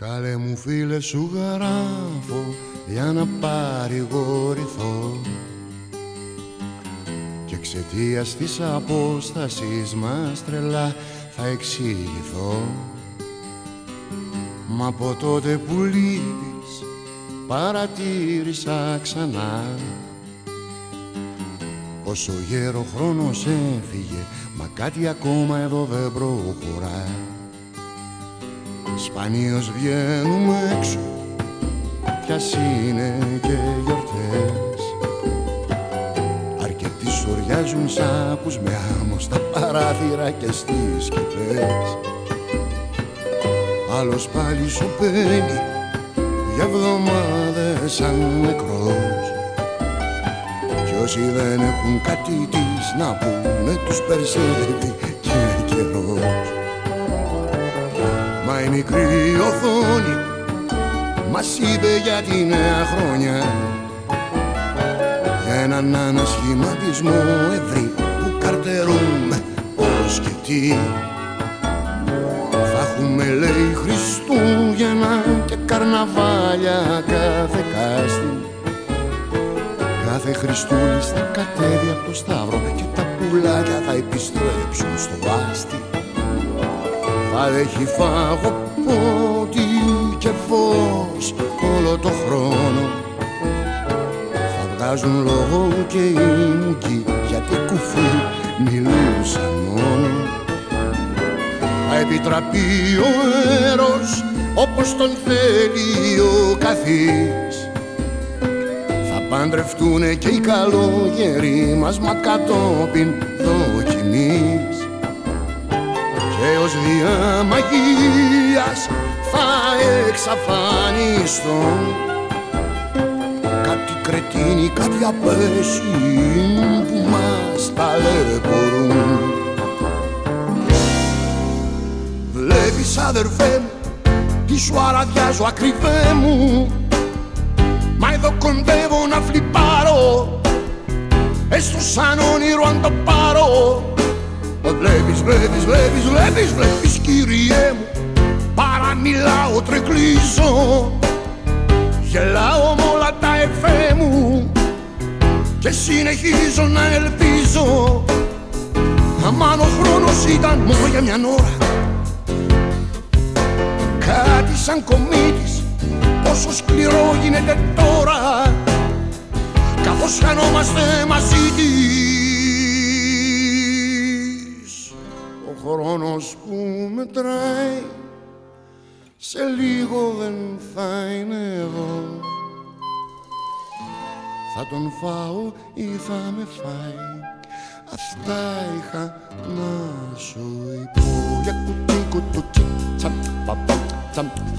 Καλέ μου φίλε σου γράφω για να παρηγορηθώ. Και εξαιτίας της απόστασης μας τρελά θα εξηγηθώ. Μα από τότε που λείπεις παρατήρησα ξανά. Πόσο γέρο χρόνος έφυγε Μα κάτι ακόμα εδώ δεν προχωρά Σπανίως βγαίνουμε έξω. Κι είναι και γιορτές. Αρκετοί σοριάζουν σάπους με άμμο Στα παράθυρα και στις σκεπές Άλλος πάλι σου παίρνει για εβδομάδες σαν νεκρός. Κι όσοι δεν έχουν κάτι της να πούνε τους περισσεύει μικρή οθόνη μας είπε για τη νέα χρονιά. Για έναν ανασχηματισμό ευρύ που καρτερούμε πώς και τι. Έχουμε λέει Χριστούγεννα και καρναβάλια κάθε κάστη. Κάθε Χριστούλης θα κατέβει από το Σταύρο και τα πουλάκια θα επιστρέψουν στο βάστι Θα έχει φάγο πότι και φως όλο το χρόνο. Θα βγάζουν λόγο και οι μουκοί γιατί κουφοί μιλούσαν μόνο θα επιτραπεί ο έρος όπως τον θέλει ο καθής. Θα παντρευτούνε και οι καλόγεροι μας μα κατόπιν δοκιμής. Και ως δια μαγείας θα εξαφανιστώ κάτι κρετίνοι, κάτι απέσιοι που μας ταλαιπωρούν. Βλέπεις αδερφέ μου Τι σου αραδιάζω ακριβέ μου. Μα εδώ κοντεύω να φλιπάρω Έστω σαν όνειρο αν το πάρω. Βλέπεις, βλέπεις, βλέπεις, βλέπεις, βλέπεις κυριέ μου Παραμιλάω, τρεκλίζω Γελάω με όλα τα εφέ μου Και συνεχίζω να ελπίζω. Αμάν ο χρόνος ήταν μόνο για μια ώρα. Κάτι σαν κομίτης Πόσο σκληρό γίνεται τώρα. Καθώς χανόμαστε μαζί της. Ο χρόνος που μετράει Σε λίγο δεν θα είναι εδώ. Θα τον φάω ή θα με φάει. Αυτά είχα να σου πω για κουτί κουτουκί τσαπ παπα τσαμ. χαρατσου